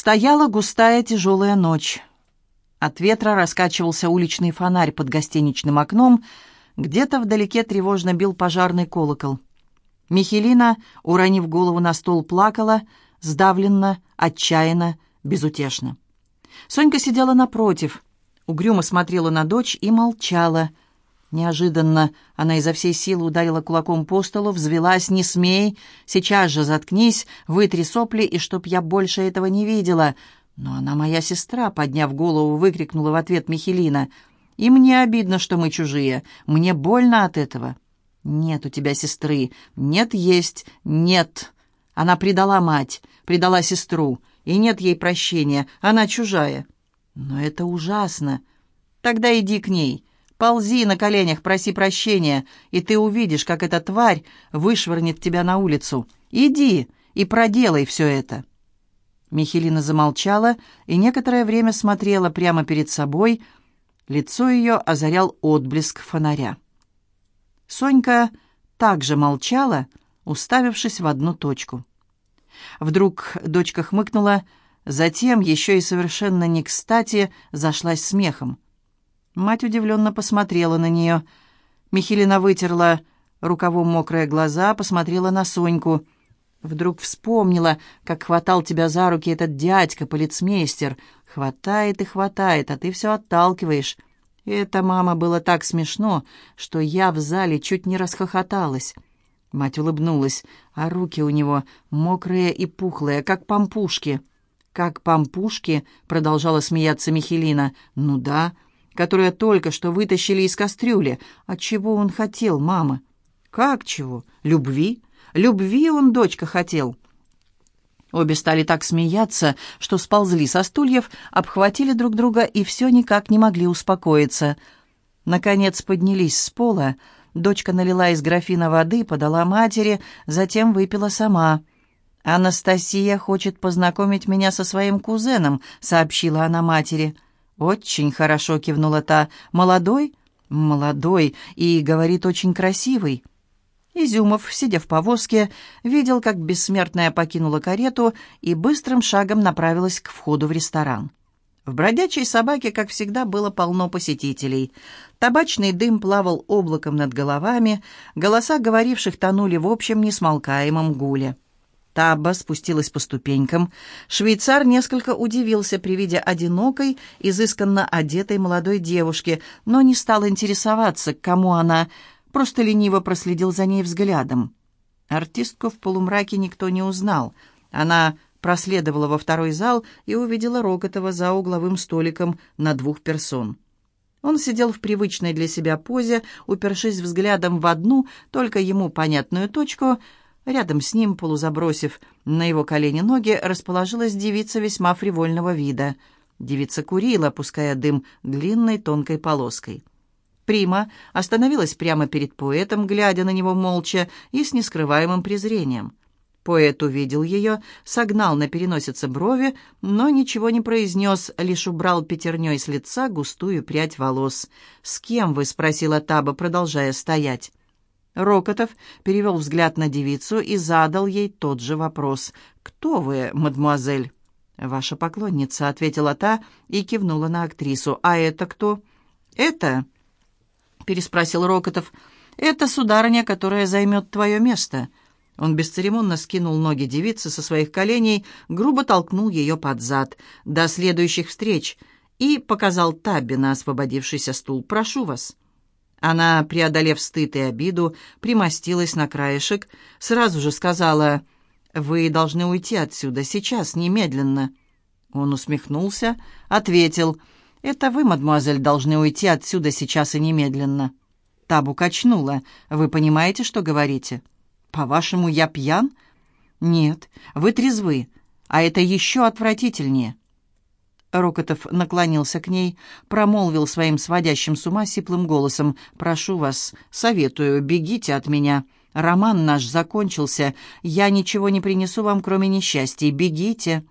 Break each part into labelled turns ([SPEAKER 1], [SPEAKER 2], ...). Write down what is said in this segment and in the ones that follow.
[SPEAKER 1] Стояла густая тяжелая ночь. От ветра раскачивался уличный фонарь под гостиничным окном, где-то вдалеке тревожно бил пожарный колокол. Михелина, уронив голову на стол, плакала, сдавленно, отчаянно, безутешно. Сонька сидела напротив, угрюмо смотрела на дочь и молчала. Неожиданно она изо всей силы ударила кулаком по столу, взвелась «Не смей! Сейчас же заткнись, вытри сопли, и чтоб я больше этого не видела!» «Но она моя сестра!» — подняв голову, выкрикнула в ответ Михелина. «И мне обидно, что мы чужие. Мне больно от этого». «Нет у тебя сестры. Нет есть. Нет!» Она предала мать, предала сестру, и нет ей прощения, она чужая. Но это ужасно. Тогда иди к ней, ползи на коленях, проси прощения, и ты увидишь, как эта тварь вышвырнет тебя на улицу. Иди и проделай все это». Михелина замолчала и некоторое время смотрела прямо перед собой. Лицо ее озарял отблеск фонаря. Сонька также молчала, уставившись в одну точку. Вдруг дочка хмыкнула, затем, еще и совершенно не кстати, зашлась смехом. Мать удивленно посмотрела на нее. Михелина вытерла рукавом мокрые глаза, посмотрела на Соньку. Вдруг вспомнила, как хватал тебя за руки этот дядька, полицмейстер. Хватает и хватает, а ты все отталкиваешь. Это, мама, было так смешно, что я в зале чуть не расхохоталась. Мать улыбнулась, а руки у него мокрые и пухлые, как пампушки. «Как пампушки?» — продолжала смеяться Михелина. «Ну да, которые только что вытащили из кастрюли. А чего он хотел, мама?» «Как чего? Любви? Любви он, дочка, хотел». Обе стали так смеяться, что сползли со стульев, обхватили друг друга и все никак не могли успокоиться. Наконец поднялись с пола, Дочка налила из графина воды, подала матери, затем выпила сама. «Анастасия хочет познакомить меня со своим кузеном», — сообщила она матери. «Очень хорошо», — кивнула та. «Молодой?» «Молодой и, говорит, очень красивый». Изюмов, сидя в повозке, видел, как бессмертная покинула карету и быстрым шагом направилась к входу в ресторан. В бродячей собаке, как всегда, было полно посетителей. Табачный дым плавал облаком над головами, голоса говоривших тонули в общем несмолкаемом гуле. Табба спустилась по ступенькам. Швейцар несколько удивился при виде одинокой, изысканно одетой молодой девушки, но не стал интересоваться, к кому она, просто лениво проследил за ней взглядом. Артистку в полумраке никто не узнал. Она проследовала во второй зал и увидела Рокотова за угловым столиком на двух персон. Он сидел в привычной для себя позе, упершись взглядом в одну, только ему понятную точку. Рядом с ним, полузабросив на его колени ноги, расположилась девица весьма фривольного вида. Девица курила, пуская дым длинной тонкой полоской. Прима остановилась прямо перед поэтом, глядя на него молча и с нескрываемым презрением. Поэт увидел ее, согнал на переносице брови, но ничего не произнес, лишь убрал пятерней с лица густую прядь волос. «С кем вы?» — спросила Таба, продолжая стоять. Рокотов перевел взгляд на девицу и задал ей тот же вопрос. «Кто вы, мадемуазель?» «Ваша поклонница», — ответила та и кивнула на актрису. «А это кто?» «Это...» — переспросил Рокотов. «Это сударыня, которая займет твое место». Он бесцеремонно скинул ноги девицы со своих коленей, грубо толкнул ее под зад. «До следующих встреч!» и показал Табби на освободившийся стул. «Прошу вас». Она, преодолев стыд и обиду, примостилась на краешек, сразу же сказала, «Вы должны уйти отсюда, сейчас, немедленно». Он усмехнулся, ответил, «Это вы, мадемуазель, должны уйти отсюда сейчас и немедленно». Табу качнула. «Вы понимаете, что говорите?» «По-вашему, я пьян?» «Нет, вы трезвы, а это еще отвратительнее». Рокотов наклонился к ней, промолвил своим сводящим с ума сиплым голосом. «Прошу вас, советую, бегите от меня. Роман наш закончился. Я ничего не принесу вам, кроме несчастья. Бегите!»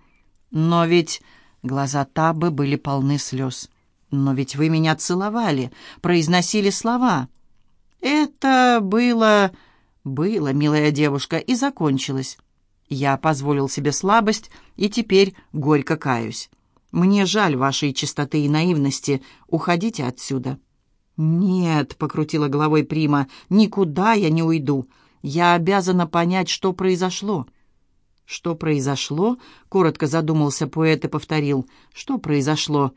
[SPEAKER 1] «Но ведь...» Глаза Табы были полны слез. «Но ведь вы меня целовали, произносили слова». «Это было...» «Было, милая девушка, и закончилось. Я позволил себе слабость и теперь горько каюсь. Мне жаль вашей чистоты и наивности. Уходите отсюда». «Нет», — покрутила головой Прима, — «никуда я не уйду. Я обязана понять, что произошло». «Что произошло?» — коротко задумался поэт и повторил. «Что произошло?»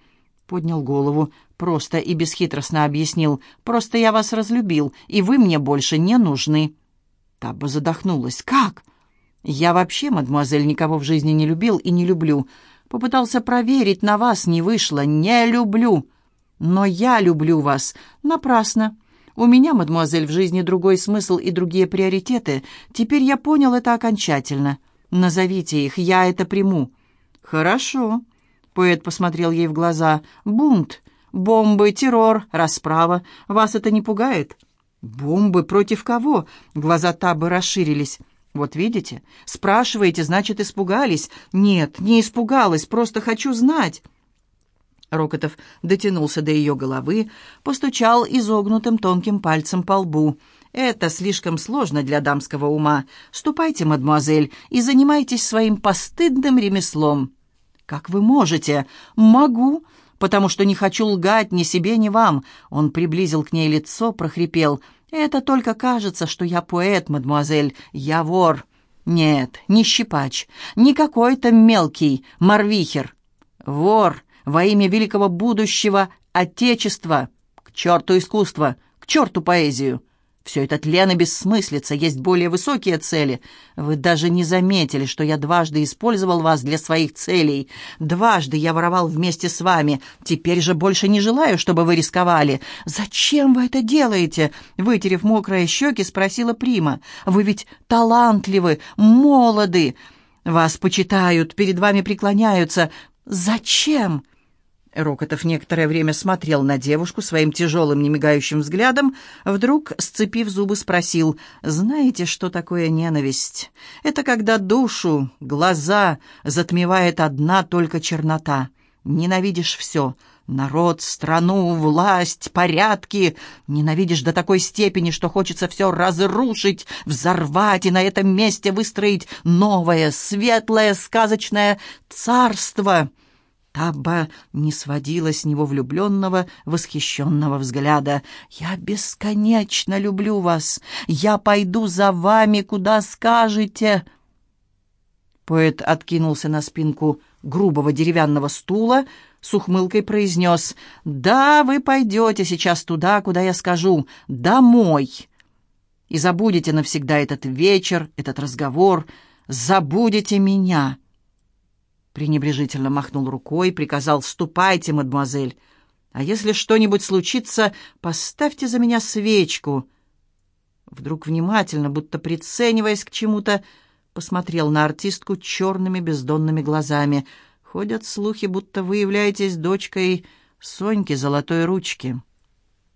[SPEAKER 1] Поднял голову, просто и бесхитростно объяснил. «Просто я вас разлюбил, и вы мне больше не нужны». Табба задохнулась. «Как?» «Я вообще, мадемуазель, никого в жизни не любил и не люблю. Попытался проверить, на вас не вышло. Не люблю. Но я люблю вас. Напрасно. У меня, мадемуазель, в жизни другой смысл и другие приоритеты. Теперь я понял это окончательно. Назовите их, я это приму». «Хорошо». Поэт посмотрел ей в глаза. «Бунт, бомбы, террор, расправа. Вас это не пугает?» «Бомбы против кого?» Глаза Табы расширились. «Вот видите? Спрашиваете, значит, испугались?» «Нет, не испугалась, просто хочу знать». Рокотов дотянулся до ее головы, постучал изогнутым тонким пальцем по лбу. «Это слишком сложно для дамского ума. Ступайте, мадемуазель, и занимайтесь своим постыдным ремеслом». «Как вы можете?» «Могу, потому что не хочу лгать ни себе, ни вам». Он приблизил к ней лицо, прохрипел. «Это только кажется, что я поэт, мадемуазель, я вор». «Нет, не щипач, не какой-то мелкий морвихер. Вор во имя великого будущего Отечества. К черту искусство, к черту поэзию». Все это тлен и бессмыслица, есть более высокие цели. Вы даже не заметили, что я дважды использовал вас для своих целей. Дважды я воровал вместе с вами. Теперь же больше не желаю, чтобы вы рисковали. Зачем вы это делаете?» Вытерев мокрые щеки, спросила Прима. «Вы ведь талантливы, молоды. Вас почитают, перед вами преклоняются. Зачем?» Рокотов некоторое время смотрел на девушку своим тяжелым, немигающим взглядом, вдруг, сцепив зубы, спросил, «Знаете, что такое ненависть? Это когда душу, глаза затмевает одна только чернота. Ненавидишь все — народ, страну, власть, порядки. Ненавидишь до такой степени, что хочется все разрушить, взорвать и на этом месте выстроить новое, светлое, сказочное царство». Табба не сводила с него влюбленного, восхищенного взгляда. «Я бесконечно люблю вас. Я пойду за вами, куда скажете». Поэт откинулся на спинку грубого деревянного стула, с ухмылкой произнес «Да, вы пойдете сейчас туда, куда я скажу, домой». И забудете навсегда этот вечер, этот разговор, забудете меня пренебрежительно махнул рукой, приказал «Ступайте, мадемуазель, а если что-нибудь случится, поставьте за меня свечку». Вдруг внимательно, будто прицениваясь к чему-то, посмотрел на артистку черными бездонными глазами. «Ходят слухи, будто вы являетесь дочкой Соньки Золотой Ручки».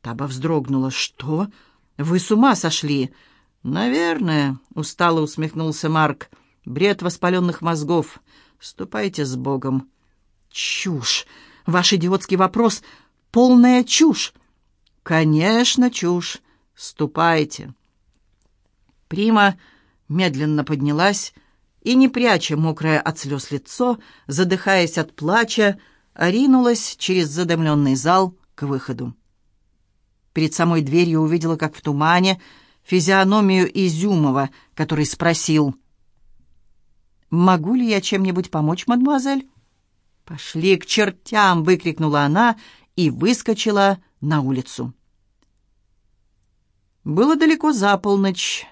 [SPEAKER 1] Таба вздрогнула. «Что? Вы с ума сошли?» «Наверное», — устало усмехнулся Марк. «Бред воспаленных мозгов. Ступайте с Богом». «Чушь! Ваш идиотский вопрос — полная чушь!» «Конечно, чушь. Ступайте». Прима медленно поднялась и, не пряча мокрое от слез лицо, задыхаясь от плача, ринулась через задымленный зал к выходу. Перед самой дверью увидела, как в тумане, физиономию Изюмова, который спросил — «Могу ли я чем-нибудь помочь, мадемуазель?» «Пошли к чертям!» — выкрикнула она и выскочила на улицу. Было далеко за полночь.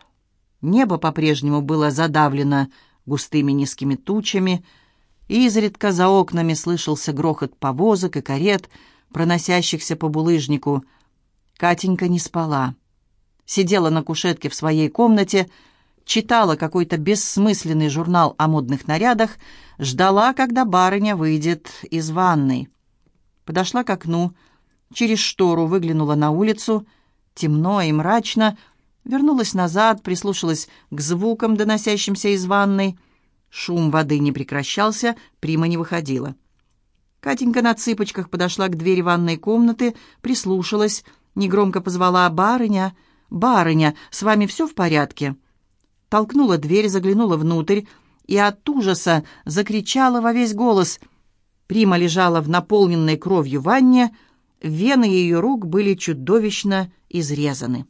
[SPEAKER 1] Небо по-прежнему было задавлено густыми низкими тучами, и изредка за окнами слышался грохот повозок и карет, проносящихся по булыжнику. Катенька не спала. Сидела на кушетке в своей комнате, читала какой-то бессмысленный журнал о модных нарядах, ждала, когда барыня выйдет из ванной. Подошла к окну, через штору выглянула на улицу, темно и мрачно, вернулась назад, прислушалась к звукам, доносящимся из ванной. Шум воды не прекращался, Прима не выходила. Катенька на цыпочках подошла к двери ванной комнаты, прислушалась, негромко позвала «Барыня, барыня, с вами все в порядке?» Толкнула дверь, заглянула внутрь и от ужаса закричала во весь голос. Прима лежала в наполненной кровью ванне, вены ее рук были чудовищно изрезаны.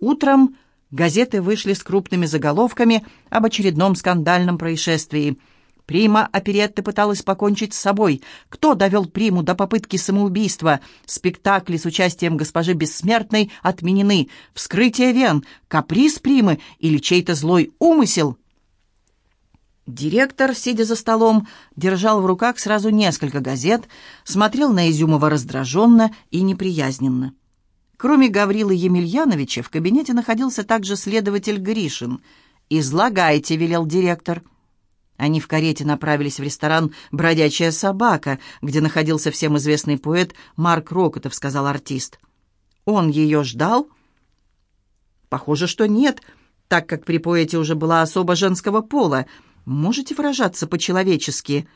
[SPEAKER 1] Утром газеты вышли с крупными заголовками об очередном скандальном происшествии – Прима оперетты пыталась покончить с собой. Кто довел Приму до попытки самоубийства? Спектакли с участием госпожи Бессмертной отменены. Вскрытие вен, каприз Примы или чей-то злой умысел? Директор, сидя за столом, держал в руках сразу несколько газет, смотрел на Изюмова раздраженно и неприязненно. Кроме Гаврилы Емельяновича, в кабинете находился также следователь Гришин. «Излагайте», — велел директор. Они в карете направились в ресторан «Бродячая собака», где находился всем известный поэт Марк Рокотов, сказал артист. «Он ее ждал?» «Похоже, что нет, так как при поэте уже была особа женского пола. Можете выражаться по-человечески?»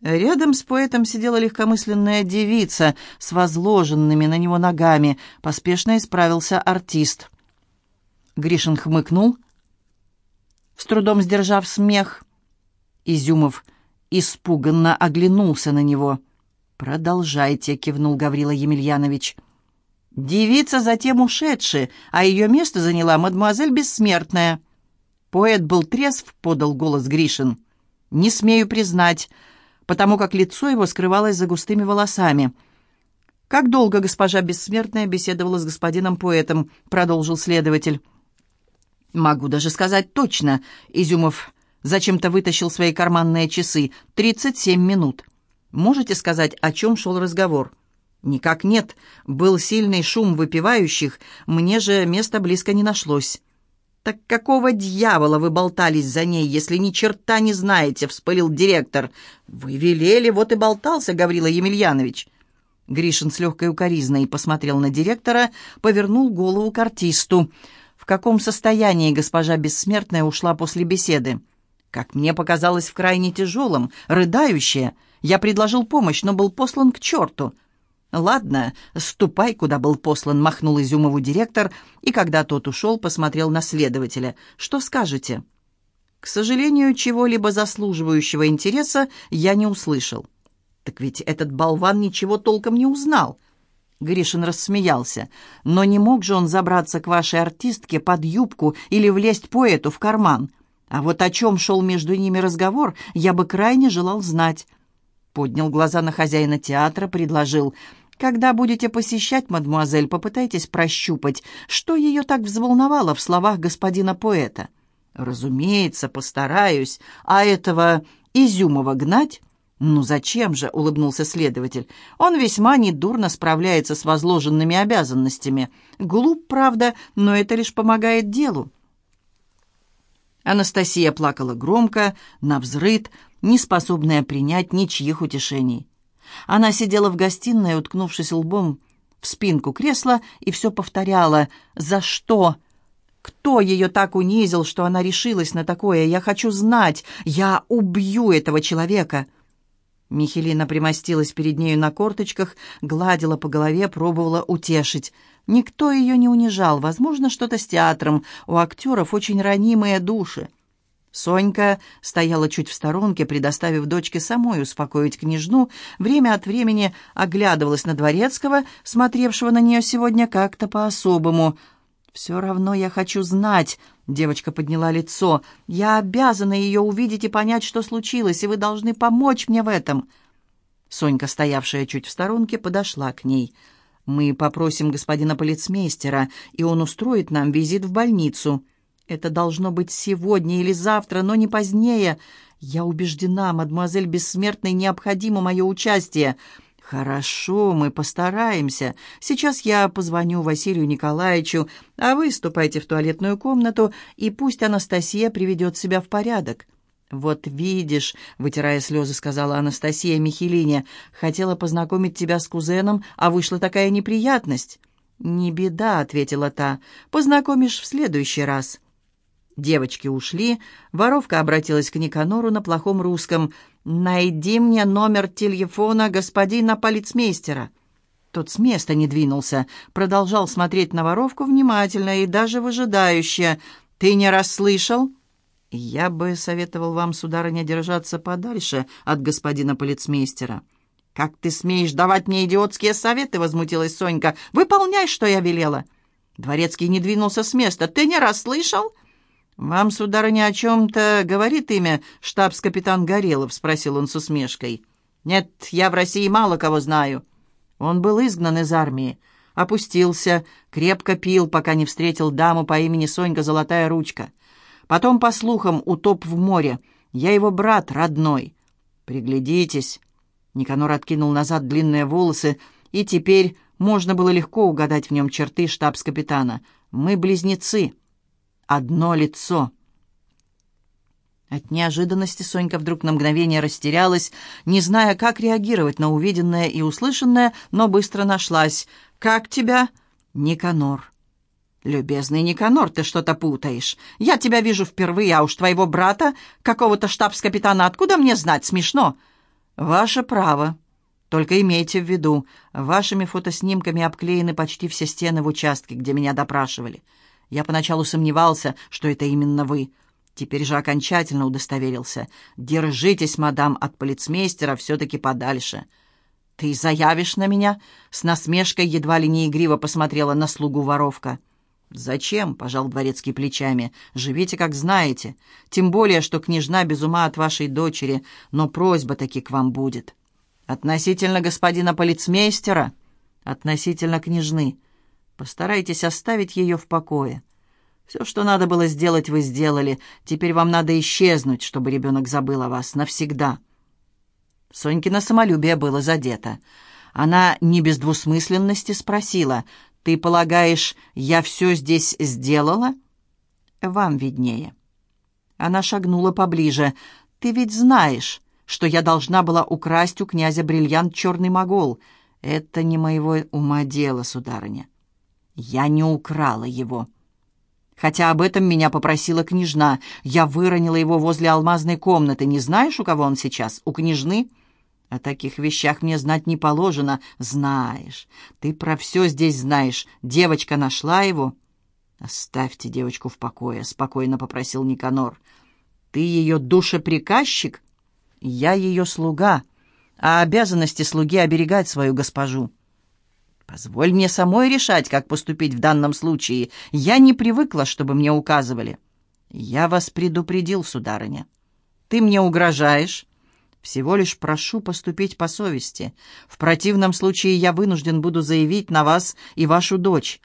[SPEAKER 1] Рядом с поэтом сидела легкомысленная девица с возложенными на него ногами. Поспешно исправился артист. Гришин хмыкнул, с трудом сдержав смех. Изюмов испуганно оглянулся на него. «Продолжайте», — кивнул Гаврила Емельянович. «Девица затем ушедшая, а ее место заняла мадемуазель Бессмертная». «Поэт был трезв», — подал голос Гришин. «Не смею признать, потому как лицо его скрывалось за густыми волосами». «Как долго госпожа Бессмертная беседовала с господином поэтом?» — продолжил следователь. «Могу даже сказать точно», — Изюмов Зачем-то вытащил свои карманные часы. «Тридцать семь минут». «Можете сказать, о чем шел разговор?» «Никак нет. Был сильный шум выпивающих. Мне же места близко не нашлось». «Так какого дьявола вы болтались за ней, если ни черта не знаете?» — вспылил директор. «Вы велели, вот и болтался, Гаврила Емельянович». Гришин с легкой укоризной посмотрел на директора, повернул голову к артисту. «В каком состоянии госпожа Бессмертная ушла после беседы?» Как мне показалось, в крайне тяжелом, рыдающее. Я предложил помощь, но был послан к черту. «Ладно, ступай, куда был послан», — махнул Изюмову директор, и когда тот ушел, посмотрел на следователя. «Что скажете?» «К сожалению, чего-либо заслуживающего интереса я не услышал». «Так ведь этот болван ничего толком не узнал». Гришин рассмеялся. «Но не мог же он забраться к вашей артистке под юбку или влезть поэту в карман?» А вот о чем шел между ними разговор, я бы крайне желал знать. Поднял глаза на хозяина театра, предложил. «Когда будете посещать, мадемуазель, попытайтесь прощупать, что ее так взволновало в словах господина поэта». «Разумеется, постараюсь. А этого Изюмова гнать?» «Ну зачем же?» — улыбнулся следователь. «Он весьма недурно справляется с возложенными обязанностями. Глуп, правда, но это лишь помогает делу». Анастасия плакала громко, навзрыд, не способная принять ничьих утешений. Она сидела в гостиной, уткнувшись лбом в спинку кресла, и все повторяла «За что?». Кто ее так унизил, что она решилась на такое? Я хочу знать. Я убью этого человека. Михелина примостилась перед нею на корточках, гладила по голове, пробовала утешить. Никто ее не унижал. Возможно, что-то с театром. У актеров очень ранимые души. Сонька стояла чуть в сторонке, предоставив дочке самой успокоить княжну, время от времени оглядывалась на Дворецкого, смотревшего на нее сегодня как-то по-особому. «Все равно я хочу знать», — девочка подняла лицо. «Я обязана ее увидеть и понять, что случилось, и вы должны помочь мне в этом». Сонька, стоявшая чуть в сторонке, подошла к ней. Мы попросим господина полицмейстера, и он устроит нам визит в больницу. Это должно быть сегодня или завтра, но не позднее. Я убеждена, мадемуазель Бессмертной необходимо мое участие. Хорошо, мы постараемся. Сейчас я позвоню Василию Николаевичу, а вы ступайте в туалетную комнату, и пусть Анастасия приведет себя в порядок. «Вот видишь», — вытирая слезы, сказала Анастасия Михелине, «хотела познакомить тебя с кузеном, а вышла такая неприятность». «Не беда», — ответила та, — «познакомишь в следующий раз». Девочки ушли, воровка обратилась к Никанору на плохом русском. «Найди мне номер телефона господина полицмейстера». Тот с места не двинулся, продолжал смотреть на воровку внимательно и даже выжидающе. «Ты не расслышал?» «Я бы советовал вам, сударыня, держаться подальше от господина полицмейстера». «Как ты смеешь давать мне идиотские советы?» — возмутилась Сонька. «Выполняй, что я велела». Дворецкий не двинулся с места. «Ты не расслышал?» «Вам, сударыня, о чем-то говорит имя штабс-капитан Горелов?» — спросил он с усмешкой. «Нет, я в России мало кого знаю». Он был изгнан из армии, опустился, крепко пил, пока не встретил даму по имени Сонька Золотая Ручка. Потом, по слухам, утоп в море. Я его брат родной. Приглядитесь. Никанор откинул назад длинные волосы, и теперь можно было легко угадать в нем черты штабс-капитана. Мы близнецы. Одно лицо. От неожиданности Сонька вдруг на мгновение растерялась, не зная, как реагировать на увиденное и услышанное, но быстро нашлась. «Как тебя?» «Никанор». «Любезный Никанор, ты что-то путаешь. Я тебя вижу впервые, а уж твоего брата, какого-то штабс-капитана, откуда мне знать? Смешно». «Ваше право. Только имейте в виду, вашими фотоснимками обклеены почти все стены в участке, где меня допрашивали. Я поначалу сомневался, что это именно вы. Теперь же окончательно удостоверился. Держитесь, мадам, от полицмейстера все-таки подальше». «Ты заявишь на меня?» С насмешкой едва ли не игриво посмотрела на слугу воровка. «Зачем?» — пожал дворецкий плечами. «Живите, как знаете. Тем более, что княжна без ума от вашей дочери, но просьба таки к вам будет». «Относительно господина полицмейстера?» «Относительно княжны. Постарайтесь оставить ее в покое. Все, что надо было сделать, вы сделали. Теперь вам надо исчезнуть, чтобы ребенок забыл о вас навсегда». Сонькино самолюбие было задето. Она не без двусмысленности спросила, «Ты полагаешь, я все здесь сделала?» «Вам виднее». Она шагнула поближе. «Ты ведь знаешь, что я должна была украсть у князя бриллиант «Черный могол». Это не моего ума дело, сударыня. Я не украла его. Хотя об этом меня попросила княжна. Я выронила его возле алмазной комнаты. Не знаешь, у кого он сейчас? У княжны?» О таких вещах мне знать не положено. Знаешь. Ты про все здесь знаешь. Девочка нашла его. Оставьте девочку в покое, спокойно попросил Никанор. Ты ее душеприказчик? Я ее слуга, а обязанности слуги оберегать свою госпожу. Позволь мне самой решать, как поступить в данном случае. Я не привыкла, чтобы мне указывали. Я вас предупредил, сударыня. Ты мне угрожаешь? Всего лишь прошу поступить по совести. В противном случае я вынужден буду заявить на вас и вашу дочь.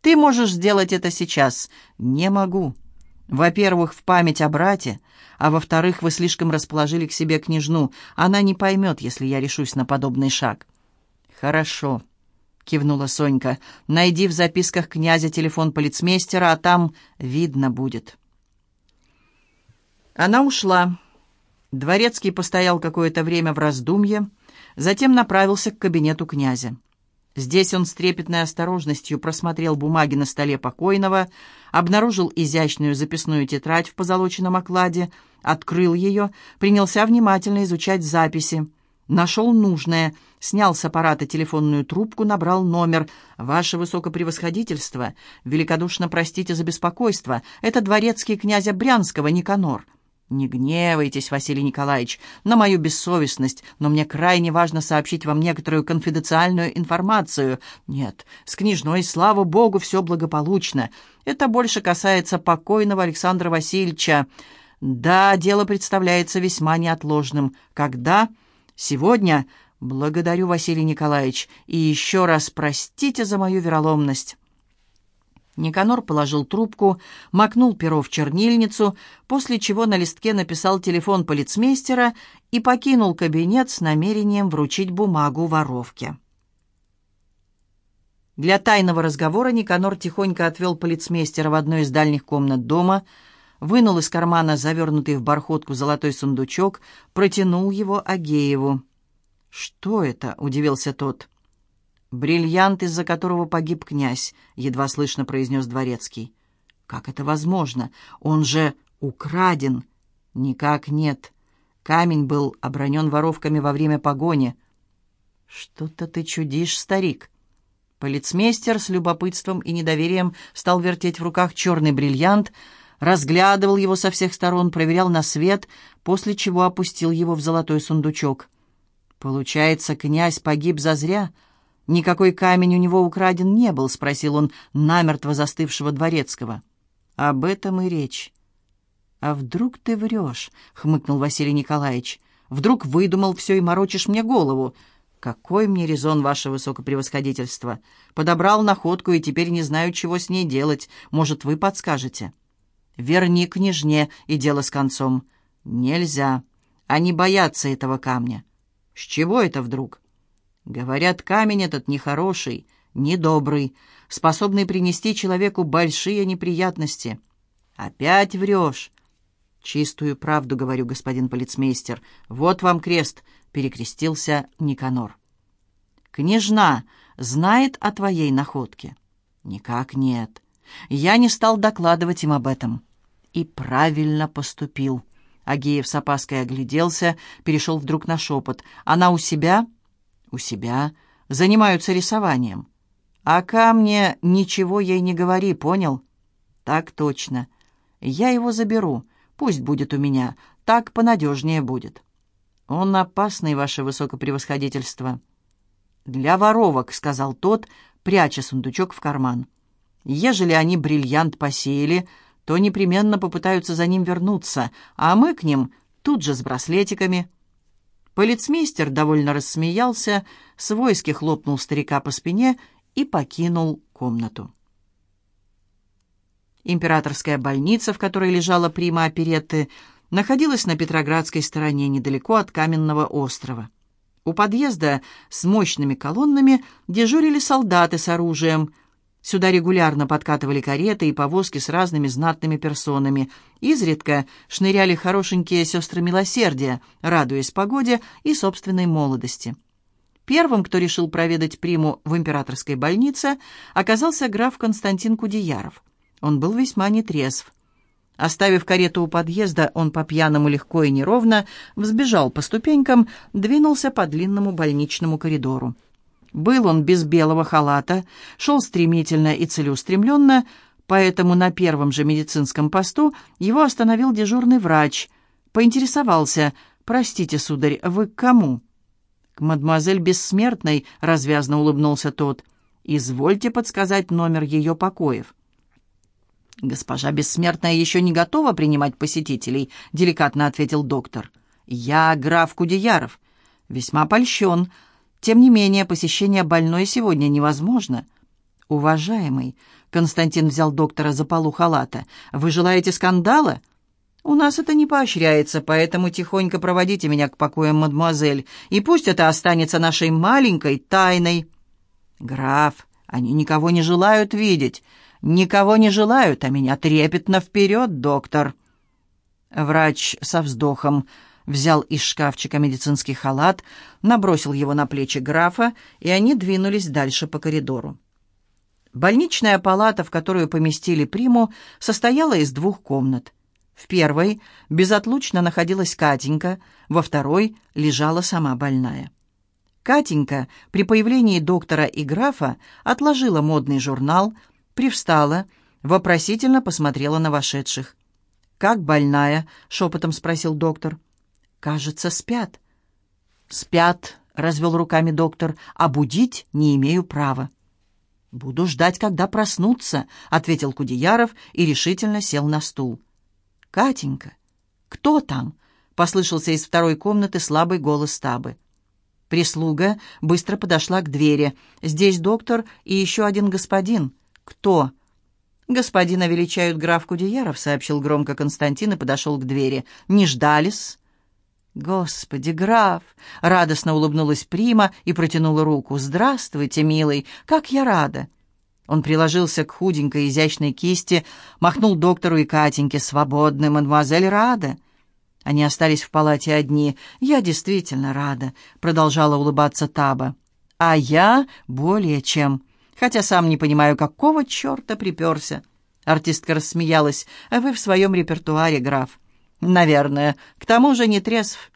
[SPEAKER 1] Ты можешь сделать это сейчас. Не могу. Во-первых, в память о брате, а во-вторых, вы слишком расположили к себе княжну. Она не поймет, если я решусь на подобный шаг. Хорошо, кивнула Сонька. Найди в записках князя телефон полицмейстера, а там видно будет. Она ушла. Дворецкий постоял какое-то время в раздумье, затем направился к кабинету князя. Здесь он с трепетной осторожностью просмотрел бумаги на столе покойного, обнаружил изящную записную тетрадь в позолоченном окладе, открыл ее, принялся внимательно изучать записи. Нашел нужное, снял с аппарата телефонную трубку, набрал номер. «Ваше высокопревосходительство, великодушно простите за беспокойство, это дворецкий князя Брянского Никанор». «Не гневайтесь, Василий Николаевич, на мою бессовестность, но мне крайне важно сообщить вам некоторую конфиденциальную информацию. Нет, с княжной, слава богу, все благополучно. Это больше касается покойного Александра Васильевича. Да, дело представляется весьма неотложным. Когда? Сегодня? Благодарю, Василий Николаевич, и еще раз простите за мою вероломность». Никанор положил трубку, макнул перо в чернильницу, после чего на листке написал телефон полицмейстера и покинул кабинет с намерением вручить бумагу воровке. Для тайного разговора Никанор тихонько отвел полицмейстера в одну из дальних комнат дома, вынул из кармана завернутый в бархотку золотой сундучок, протянул его Агееву. «Что это?» — удивился тот. «Бриллиант, из-за которого погиб князь», — едва слышно произнес дворецкий. «Как это возможно? Он же украден». «Никак нет. Камень был обронен воровками во время погони». «Что-то ты чудишь, старик». Полицмейстер с любопытством и недоверием стал вертеть в руках черный бриллиант, разглядывал его со всех сторон, проверял на свет, после чего опустил его в золотой сундучок. «Получается, князь погиб зазря? Никакой камень у него украден не был?» — спросил он намертво застывшего дворецкого. «Об этом и речь». «А вдруг ты врешь?» — хмыкнул Василий Николаевич. «Вдруг выдумал все и морочишь мне голову?» «Какой мне резон, ваше высокопревосходительство? Подобрал находку и теперь не знаю, чего с ней делать. Может, вы подскажете?» «Верни княжне, и дело с концом». «Нельзя. Они боятся этого камня». «С чего это вдруг?» «Говорят, камень этот нехороший, недобрый, способный принести человеку большие неприятности». «Опять врешь». «Чистую правду, говорю, господин полицмейстер. Вот вам крест», — перекрестился Никанор. «Княжна знает о твоей находке?» «Никак нет. Я не стал докладывать им об этом». «И правильно поступил». Агеев с опаской огляделся, перешел вдруг на шепот. «Она у себя?» «У себя. Занимаются рисованием». «А ко мне ничего ей не говори, понял?» «Так точно. Я его заберу. Пусть будет у меня, так понадежнее будет». «Он опасный, ваше высокопревосходительство». «Для воровок», — сказал тот, пряча сундучок в карман. «Ежели они бриллиант посеяли, то непременно попытаются за ним вернуться, а мы к ним тут же с браслетиками». Полицмейстер довольно рассмеялся, свойски хлопнул старика по спине и покинул комнату. Императорская больница, в которой лежала прима оперетты, находилась на Петроградской стороне, недалеко от Каменного острова. У подъезда с мощными колоннами дежурили солдаты с оружием. Сюда регулярно подкатывали кареты и повозки с разными знатными персонами. Изредка шныряли хорошенькие сестры милосердия, радуясь погоде и собственной молодости. Первым, кто решил проведать приму в императорской больнице, оказался граф Константин Кудеяров – он был весьма нетрезв. Оставив карету у подъезда, он по-пьяному легко и неровно взбежал по ступенькам, двинулся по длинному больничному коридору. Был он без белого халата, шел стремительно и целеустремленно, поэтому на первом же медицинском посту его остановил дежурный врач. Поинтересовался, «Простите, сударь, вы к кому?» «К мадемуазель Бессмертной», — развязно улыбнулся тот. «Извольте подсказать номер ее покоев». «Госпожа Бессмертная еще не готова принимать посетителей», — деликатно ответил доктор. «Я граф Кудеяров. Весьма польщен. Тем не менее, посещение больной сегодня невозможно». «Уважаемый», — Константин взял доктора за полу халата, — «вы желаете скандала?» «У нас это не поощряется, поэтому тихонько проводите меня к покоям, мадемуазель, и пусть это останется нашей маленькой тайной». «Граф, они никого не желают видеть. «Никого не желают, а меня трепетно вперед, доктор!» Врач со вздохом взял из шкафчика медицинский халат, набросил его на плечи графа, и они двинулись дальше по коридору. Больничная палата, в которую поместили приму, состояла из двух комнат. В первой безотлучно находилась Катенька, во второй лежала сама больная. Катенька при появлении доктора и графа отложила модный журнал, привстала, вопросительно посмотрела на вошедших. «Как больная?» — шепотом спросил доктор. «Кажется, спят». «Спят», — развел руками доктор, — «а будить не имею права». «Буду ждать, когда проснутся», — ответил Кудеяров и решительно сел на стул. «Катенька, кто там?» — послышался из второй комнаты слабый голос Табы. Прислуга быстро подошла к двери. «Здесь доктор и еще один господин». «Кто?» «Господина величают граф Кудеяров», — сообщил громко Константин и подошел к двери. «Не ждались?» «Господи, граф!» — радостно улыбнулась Прима и протянула руку. «Здравствуйте, милый! Как я рада!» Он приложился к худенькой изящной кисти, махнул доктору и Катеньке. «Свободны, мадемуазель Рада!» Они остались в палате одни. «Я действительно рада», — продолжала улыбаться Таба. «А я более чем...» хотя сам не понимаю, какого черта приперся». Артистка рассмеялась. «А вы в своем репертуаре, граф?» «Наверное. К тому же не трезв».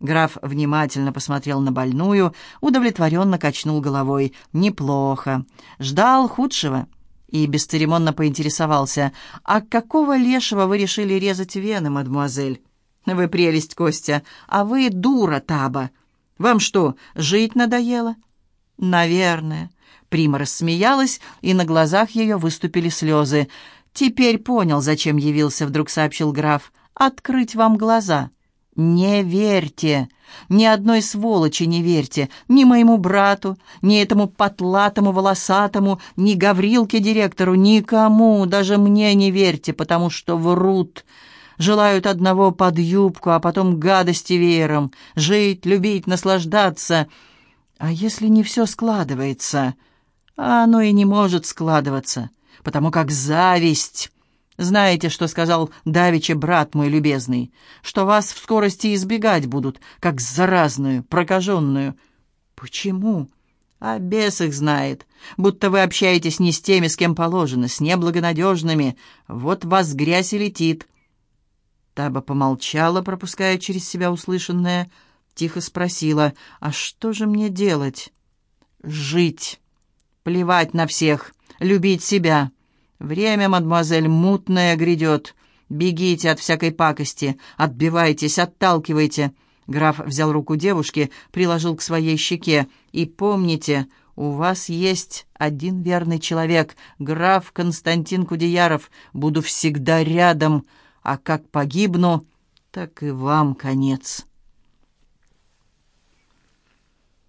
[SPEAKER 1] Граф внимательно посмотрел на больную, удовлетворенно качнул головой. «Неплохо. Ждал худшего». и бесцеремонно поинтересовался, «А какого лешего вы решили резать вены, мадемуазель?» «Вы прелесть, Костя, а вы дура, Таба. Вам что, жить надоело?» «Наверное». Прима рассмеялась, и на глазах ее выступили слезы. «Теперь понял, зачем явился», — вдруг сообщил граф. «Открыть вам глаза». «Не верьте! Ни одной сволочи не верьте! Ни моему брату, ни этому потлатому, волосатому, ни Гаврилке-директору, никому, даже мне не верьте, потому что врут. Желают одного под юбку, а потом гадости веером. Жить, любить, наслаждаться. А если не все складывается? А оно и не может складываться, потому как зависть знаете, что сказал Давича брат мой любезный? Что вас в скорости избегать будут, как заразную, прокаженную. Почему? А бес их знает. Будто вы общаетесь не с теми, с кем положено, с неблагонадежными. Вот вас грязь и летит. Таба помолчала, пропуская через себя услышанное, тихо спросила, «А что же мне делать?» «Жить. Плевать на всех. Любить себя». «Время, мадемуазель, мутное грядет. Бегите от всякой пакости, отбивайтесь, отталкивайте». Граф взял руку девушки, приложил к своей щеке. «И помните, у вас есть один верный человек, граф Константин Кудеяров. Буду всегда рядом, а как погибну, так и вам конец».